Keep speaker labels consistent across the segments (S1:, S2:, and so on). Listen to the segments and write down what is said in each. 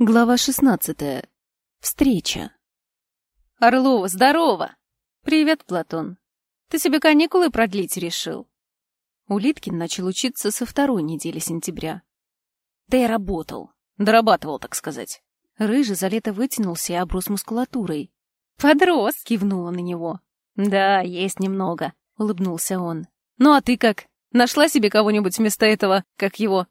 S1: Глава шестнадцатая. Встреча.
S2: Орлова, здорово! Привет, Платон. Ты себе каникулы продлить решил?
S1: Улиткин начал учиться со второй недели сентября.
S2: Да я работал. Дорабатывал, так сказать.
S1: Рыжий за лето вытянулся и оброс мускулатурой.
S2: Подрос,
S1: кивнула на него.
S2: Да, есть немного,
S1: улыбнулся он.
S2: Ну а ты как? Нашла себе кого-нибудь вместо этого, как его?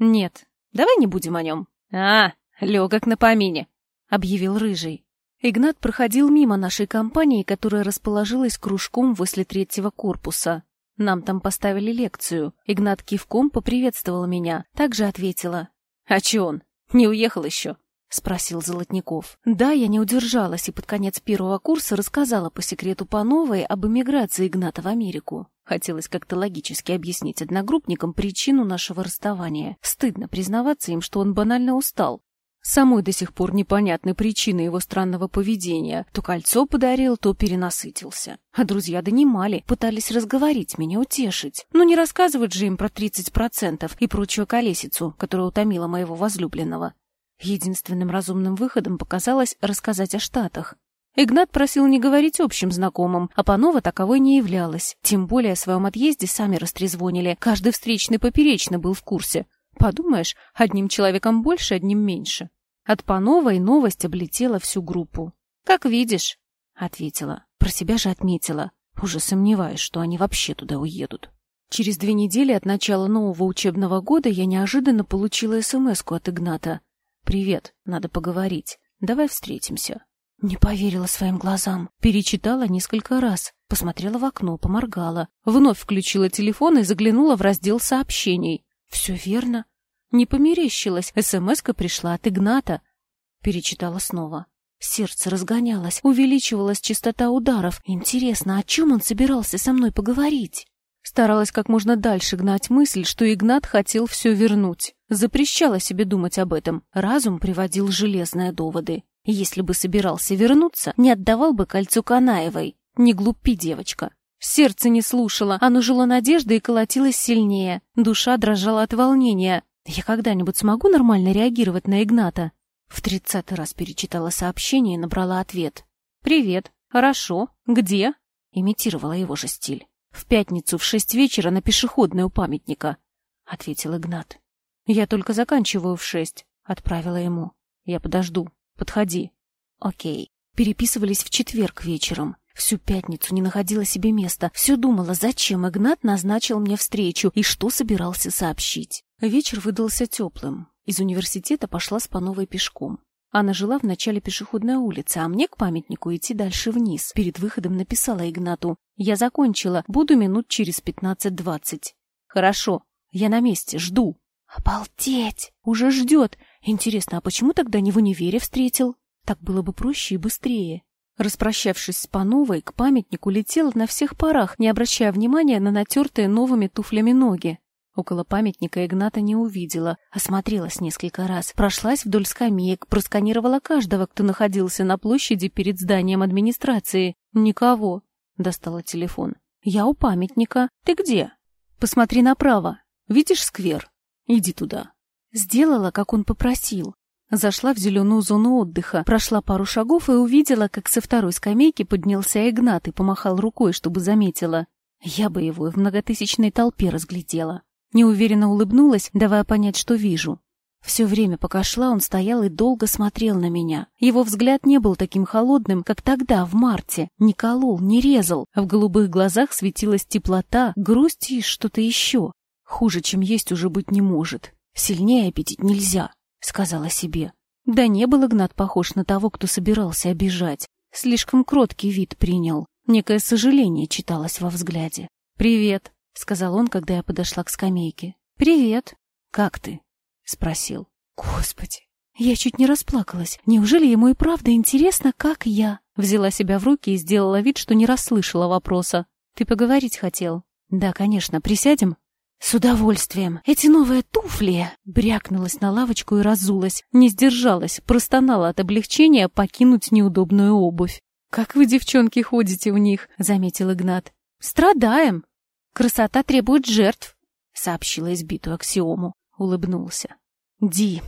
S1: Нет, давай не будем о нем.
S2: А, легок на помине,
S1: объявил Рыжий. Игнат проходил мимо нашей компании, которая расположилась кружком возле третьего корпуса. Нам там поставили лекцию. Игнат кивком поприветствовал меня, также ответила.
S2: «А че он? Не уехал еще?»
S1: — спросил Золотников. Да, я не удержалась и под конец первого курса рассказала по секрету Пановой об эмиграции Игната в Америку. Хотелось как-то логически объяснить одногруппникам причину нашего расставания. Стыдно признаваться им, что он банально устал, Самой до сих пор непонятны причины его странного поведения. То кольцо подарил, то перенасытился. А друзья донимали, пытались разговорить меня, утешить. Но не рассказывать же им про 30% и прочую колесицу, которая утомила моего возлюбленного. Единственным разумным выходом показалось рассказать о Штатах. Игнат просил не говорить общим знакомым, а Панова таковой не являлась. Тем более о своем отъезде сами растрезвонили. Каждый встречный поперечно был в курсе. Подумаешь, одним человеком больше, одним меньше. От Пановой новость облетела всю группу. «Как видишь», — ответила. Про себя же отметила. Уже сомневаюсь, что они вообще туда уедут. Через две недели от начала нового учебного года я неожиданно получила смс от Игната. «Привет, надо поговорить. Давай встретимся». Не поверила своим глазам. Перечитала несколько раз. Посмотрела в окно, поморгала. Вновь включила телефон и заглянула в раздел сообщений. Все верно. Не померещилась, СМС-ка пришла от Игната. Перечитала снова. Сердце разгонялось, увеличивалась частота ударов. Интересно, о чем он собирался со мной поговорить? Старалась как можно дальше гнать мысль, что Игнат хотел все вернуть. Запрещала себе думать об этом. Разум приводил железные доводы. Если бы собирался вернуться, не отдавал бы кольцо Канаевой. Не глупи, девочка. Сердце не слушало, оно жило надеждой и колотилось сильнее. Душа дрожала от волнения. Я когда-нибудь смогу нормально реагировать на Игната? В тридцатый раз перечитала сообщение и набрала ответ. «Привет. Хорошо. Где?» Имитировала его же стиль. «В пятницу в шесть вечера на пешеходной у памятника», — ответил Игнат. «Я только заканчиваю в шесть», — отправила ему. «Я подожду. Подходи». «Окей». Переписывались в четверг вечером. Всю пятницу не находила себе места, все думала, зачем Игнат назначил мне встречу и что собирался сообщить. Вечер выдался теплым. Из университета пошла с Пановой пешком. Она жила в начале пешеходной улицы, а мне к памятнику идти дальше вниз. Перед выходом написала Игнату. «Я закончила. Буду минут через пятнадцать-двадцать». «Хорошо. Я на месте. Жду». «Обалдеть! Уже ждет. Интересно, а почему тогда не в универе встретил? Так было бы проще и быстрее». Распрощавшись с Пановой, к памятнику летела на всех парах, не обращая внимания на натертые новыми туфлями ноги. Около памятника Игната не увидела, осмотрелась несколько раз, прошлась вдоль скамеек, просканировала каждого, кто находился на площади перед зданием администрации. Никого. Достала телефон. «Я у памятника. Ты где?» «Посмотри направо. Видишь сквер? Иди туда». Сделала, как он попросил. Зашла в зеленую зону отдыха, прошла пару шагов и увидела, как со второй скамейки поднялся Игнат и помахал рукой, чтобы заметила. Я бы его в многотысячной толпе разглядела. Неуверенно улыбнулась, давая понять, что вижу. Все время, пока шла, он стоял и долго смотрел на меня. Его взгляд не был таким холодным, как тогда, в марте. Не колол, не резал. А в голубых глазах светилась теплота, грусть и что-то еще. Хуже, чем есть, уже быть не может. Сильнее аппетит нельзя сказала себе. Да не был Игнат похож на того, кто собирался обижать. Слишком кроткий вид принял. Некое сожаление читалось во взгляде. «Привет», — сказал он, когда я подошла к скамейке. «Привет. Как ты?» — спросил. «Господи, я чуть не расплакалась. Неужели ему и правда интересно, как я?» Взяла себя в руки и сделала вид, что не расслышала вопроса. «Ты поговорить хотел?» «Да, конечно. Присядем?» «С удовольствием. Эти новые туфли!» Брякнулась на лавочку и разулась. Не сдержалась, простонала от облегчения покинуть неудобную обувь. «Как вы, девчонки, ходите в них?» — заметил Игнат. «Страдаем. Красота требует жертв», — сообщила избитую аксиому. Улыбнулся. «Ди,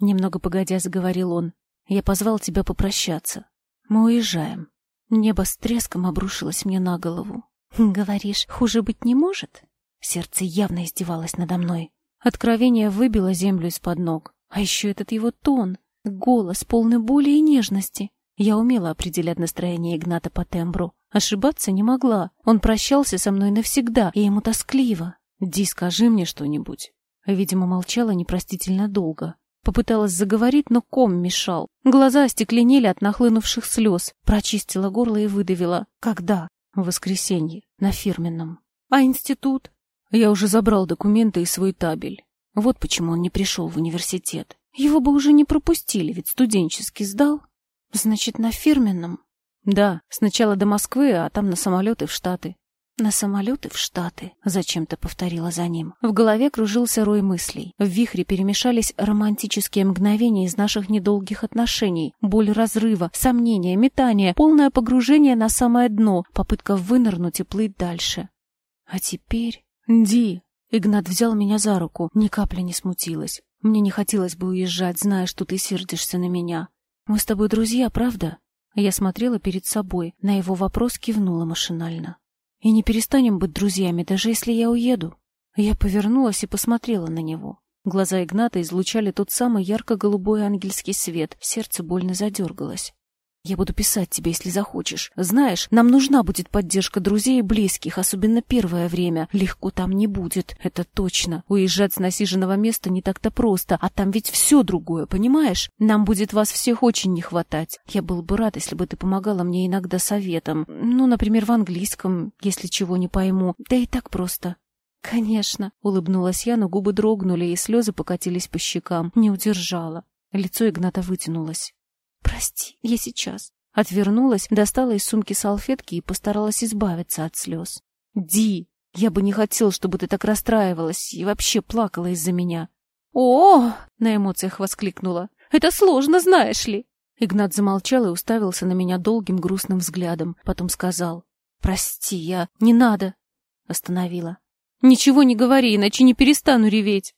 S1: Немного погодя заговорил он. «Я позвал тебя попрощаться. Мы уезжаем». Небо с треском обрушилось мне на голову. «Говоришь, хуже быть не может?» Сердце явно издевалось надо мной. Откровение выбило землю из-под ног. А еще этот его тон, голос, полный боли и нежности. Я умела определять настроение Игната по тембру. Ошибаться не могла. Он прощался со мной навсегда, и ему тоскливо. «Ди, скажи мне что-нибудь». Видимо, молчала непростительно долго. Попыталась заговорить, но ком мешал. Глаза остекленели от нахлынувших слез. Прочистила горло и выдавила. «Когда?» «В воскресенье. На фирменном». «А институт?» Я уже забрал документы и свой табель. Вот почему он не пришел в университет. Его бы уже не пропустили, ведь студенческий сдал. Значит, на фирменном? Да, сначала до Москвы, а там на самолеты в Штаты. На самолеты в Штаты, зачем-то повторила за ним. В голове кружился рой мыслей. В вихре перемешались романтические мгновения из наших недолгих отношений, боль разрыва, сомнения, метания, полное погружение на самое дно, попытка вынырнуть и плыть дальше. А теперь... Ди! Игнат взял меня за руку, ни капли не смутилась. Мне не хотелось бы уезжать, зная, что ты сердишься на меня. Мы с тобой друзья, правда? Я смотрела перед собой, на его вопрос кивнула машинально. И не перестанем быть друзьями, даже если я уеду. Я повернулась и посмотрела на него. Глаза Игната излучали тот самый ярко-голубой ангельский свет, сердце больно задергалось. Я буду писать тебе, если захочешь. Знаешь, нам нужна будет поддержка друзей и близких, особенно первое время. Легко там не будет, это точно. Уезжать с насиженного места не так-то просто, а там ведь все другое, понимаешь? Нам будет вас всех очень не хватать. Я был бы рад, если бы ты помогала мне иногда советом. Ну, например, в английском, если чего не пойму. Да и так просто. «Конечно», — улыбнулась я, но губы дрогнули, и слезы покатились по щекам. Не удержала. Лицо Игната вытянулось. «Прости, я сейчас». Отвернулась, достала из сумки салфетки и постаралась избавиться от слез. «Ди, я бы не хотел, чтобы ты так расстраивалась и вообще плакала из-за меня». «О!» — на эмоциях воскликнула. «Это сложно, знаешь ли!» Игнат замолчал и уставился на меня долгим грустным взглядом. Потом сказал. «Прости, я... Не надо!» Остановила. «Ничего не говори, иначе не перестану реветь.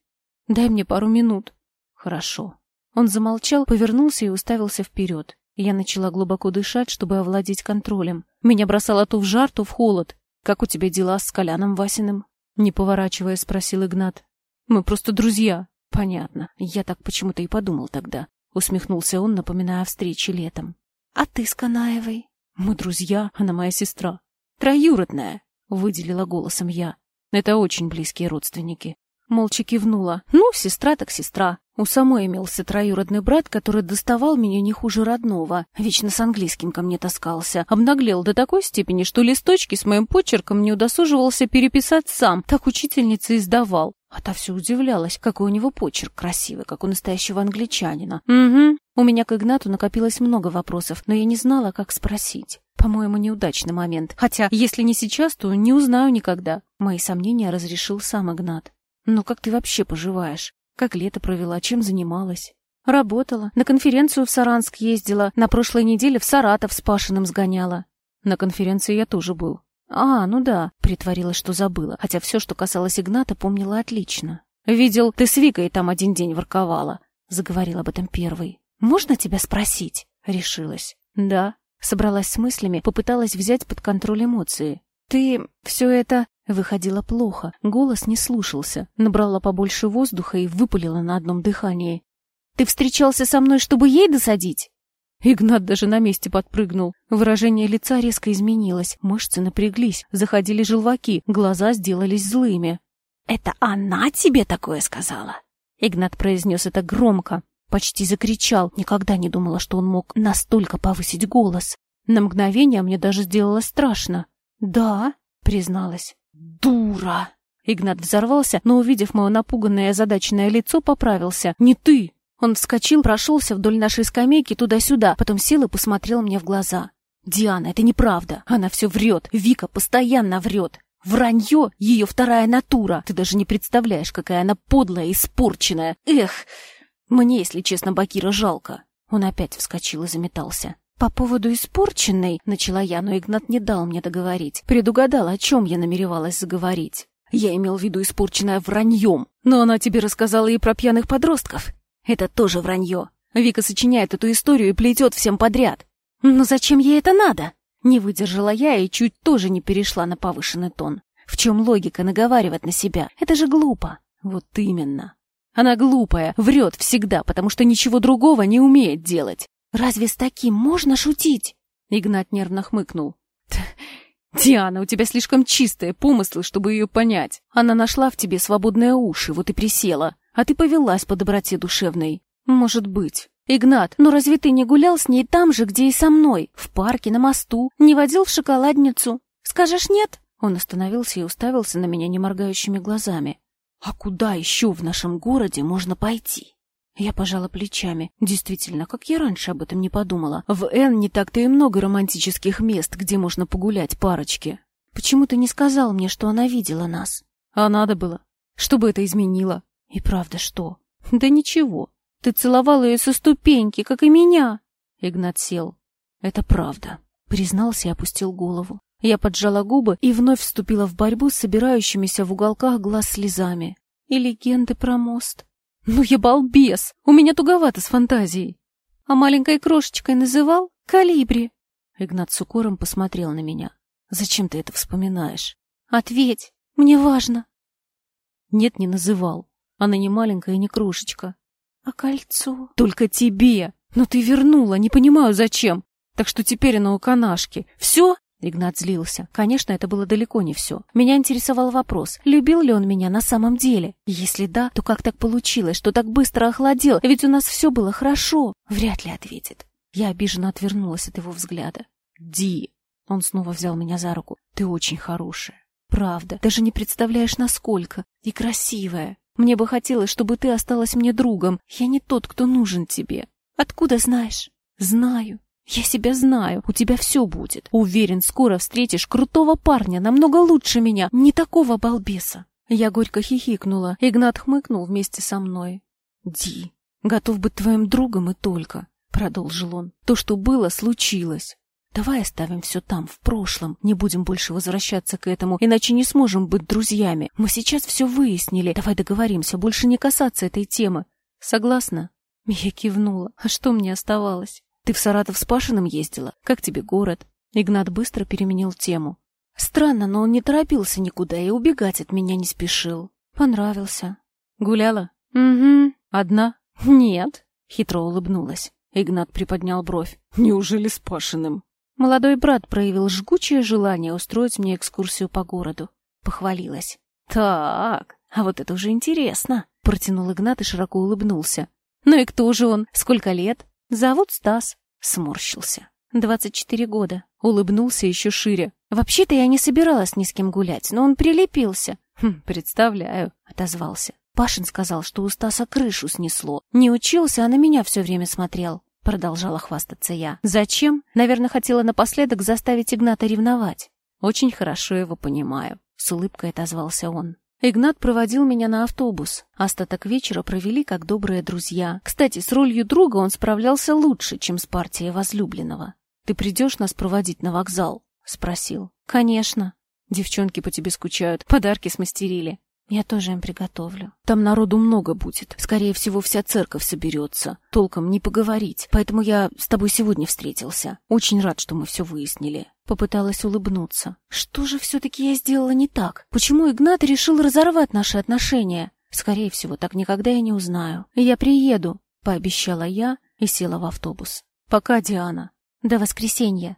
S1: Дай мне пару минут». «Хорошо». Он замолчал, повернулся и уставился вперед. Я начала глубоко дышать, чтобы овладеть контролем. Меня бросало то в жар, то в холод. «Как у тебя дела с Коляном Васиным?» Не поворачивая, спросил Игнат. «Мы просто друзья». «Понятно. Я так почему-то и подумал тогда». Усмехнулся он, напоминая о встрече летом. «А ты с Канаевой?» «Мы друзья, она моя сестра». «Троюродная», — выделила голосом я. «Это очень близкие родственники». Молча кивнула. «Ну, сестра так сестра. У самой имелся троюродный брат, который доставал меня не хуже родного. Вечно с английским ко мне таскался. Обнаглел до такой степени, что листочки с моим почерком не удосуживался переписать сам. Так учительница издавал. А та все удивлялась, какой у него почерк красивый, как у настоящего англичанина. Угу. У меня к Игнату накопилось много вопросов, но я не знала, как спросить. По-моему, неудачный момент. Хотя, если не сейчас, то не узнаю никогда. Мои сомнения разрешил сам Игнат. «Ну как ты вообще поживаешь? Как лето провела, чем занималась? Работала. На конференцию в Саранск ездила. На прошлой неделе в Саратов с Пашиным сгоняла. На конференции я тоже был. А, ну да, притворилась, что забыла, хотя все, что касалось Игната, помнила отлично. Видел, ты с Викой там один день ворковала. Заговорил об этом первый. Можно тебя спросить? Решилась. Да. Собралась с мыслями, попыталась взять под контроль эмоции. Ты все это Выходило плохо, голос не слушался, набрала побольше воздуха и выпалила на одном дыхании. «Ты встречался со мной, чтобы ей досадить?» Игнат даже на месте подпрыгнул. Выражение лица резко изменилось, мышцы напряглись, заходили желваки, глаза сделались злыми. «Это она тебе такое сказала?» Игнат произнес это громко, почти закричал. Никогда не думала, что он мог настолько повысить голос. На мгновение мне даже сделалось страшно. «Да», — призналась. «Дура!» Игнат взорвался, но, увидев мое напуганное и озадаченное лицо, поправился. «Не ты!» Он вскочил, прошелся вдоль нашей скамейки туда-сюда, потом сел и посмотрел мне в глаза. «Диана, это неправда. Она все врет. Вика постоянно врет. Вранье — ее вторая натура. Ты даже не представляешь, какая она подлая и испорченная. Эх! Мне, если честно, Бакира жалко». Он опять вскочил и заметался. «По поводу испорченной», — начала я, но Игнат не дал мне договорить. Предугадал, о чем я намеревалась заговорить. Я имел в виду испорченное враньем. Но она тебе рассказала и про пьяных подростков. Это тоже вранье. Вика сочиняет эту историю и плетет всем подряд. Но зачем ей это надо? Не выдержала я и чуть тоже не перешла на повышенный тон. В чем логика наговаривать на себя? Это же глупо. Вот именно. Она глупая, врет всегда, потому что ничего другого не умеет делать. Разве с таким можно шутить? Игнат нервно хмыкнул. «Диана, у тебя слишком чистые помыслы, чтобы ее понять. Она нашла в тебе свободные уши, вот и присела, а ты повелась по доброте душевной. Может быть. Игнат, но разве ты не гулял с ней там же, где и со мной? В парке, на мосту? Не водил в шоколадницу? Скажешь нет?» Он остановился и уставился на меня неморгающими глазами. «А куда еще в нашем городе можно пойти?» Я пожала плечами. Действительно, как я раньше об этом не подумала. В Н не так-то и много романтических мест, где можно погулять парочки. Почему ты не сказал мне, что она видела нас? А надо было. Что бы это изменило? И правда, что? Да ничего. Ты целовал ее со ступеньки, как и меня. Игнат сел. Это правда. Признался и опустил голову. Я поджала губы и вновь вступила в борьбу с собирающимися в уголках глаз слезами. И легенды про мост. Ну я балбес, у меня туговато с фантазией. А маленькой крошечкой называл Калибри. Игнат с укором посмотрел на меня. Зачем ты это вспоминаешь? Ответь, мне важно. Нет, не называл. Она не маленькая не крошечка. А кольцо? Только тебе. Но ты вернула, не понимаю зачем. Так что теперь оно у канашки. Все? Игнат злился. Конечно, это было далеко не все. Меня интересовал вопрос, любил ли он меня на самом деле? Если да, то как так получилось, что так быстро охладел? Ведь у нас все было хорошо. Вряд ли ответит. Я обиженно отвернулась от его взгляда. «Ди!» Он снова взял меня за руку. «Ты очень хорошая. Правда. Даже не представляешь, насколько. И красивая. Мне бы хотелось, чтобы ты осталась мне другом. Я не тот, кто нужен тебе. Откуда знаешь?» «Знаю. «Я себя знаю, у тебя все будет. Уверен, скоро встретишь крутого парня, намного лучше меня, не такого балбеса». Я горько хихикнула. Игнат хмыкнул вместе со мной. «Ди, готов быть твоим другом и только», — продолжил он. «То, что было, случилось. Давай оставим все там, в прошлом. Не будем больше возвращаться к этому, иначе не сможем быть друзьями. Мы сейчас все выяснили. Давай договоримся, больше не касаться этой темы. Согласна?» Я кивнула. А что мне оставалось? Ты в Саратов с Пашиным ездила? Как тебе город?» Игнат быстро переменил тему. Странно, но он не торопился никуда и убегать от меня не спешил. Понравился. Гуляла? Угу. Одна? Нет. Хитро улыбнулась. Игнат приподнял бровь. Неужели с Пашиным? Молодой брат проявил жгучее желание устроить мне экскурсию по городу. Похвалилась. Так, а вот это уже интересно. Протянул Игнат и широко улыбнулся. Ну и кто же он? Сколько лет? Зовут Стас. Сморщился. Двадцать четыре года. Улыбнулся еще шире. Вообще-то я не собиралась ни с кем гулять, но он прилепился. Хм, представляю, отозвался. Пашин сказал, что у Стаса крышу снесло. Не учился, а на меня все время смотрел. Продолжала хвастаться я. Зачем? Наверное, хотела напоследок заставить Игната ревновать. Очень хорошо его понимаю. С улыбкой отозвался он. Игнат проводил меня на автобус. Остаток вечера провели как добрые друзья. Кстати, с ролью друга он справлялся лучше, чем с партией возлюбленного. «Ты придешь нас проводить на вокзал?» — спросил. «Конечно. Девчонки по тебе скучают, подарки смастерили. Я тоже им приготовлю. Там народу много будет. Скорее всего, вся церковь соберется. Толком не поговорить. Поэтому я с тобой сегодня встретился. Очень рад, что мы все выяснили. Попыталась улыбнуться. Что же все-таки я сделала не так? Почему Игнат решил разорвать наши отношения? Скорее всего, так никогда я не узнаю. Я приеду, пообещала я и села в автобус. Пока, Диана. До воскресенья.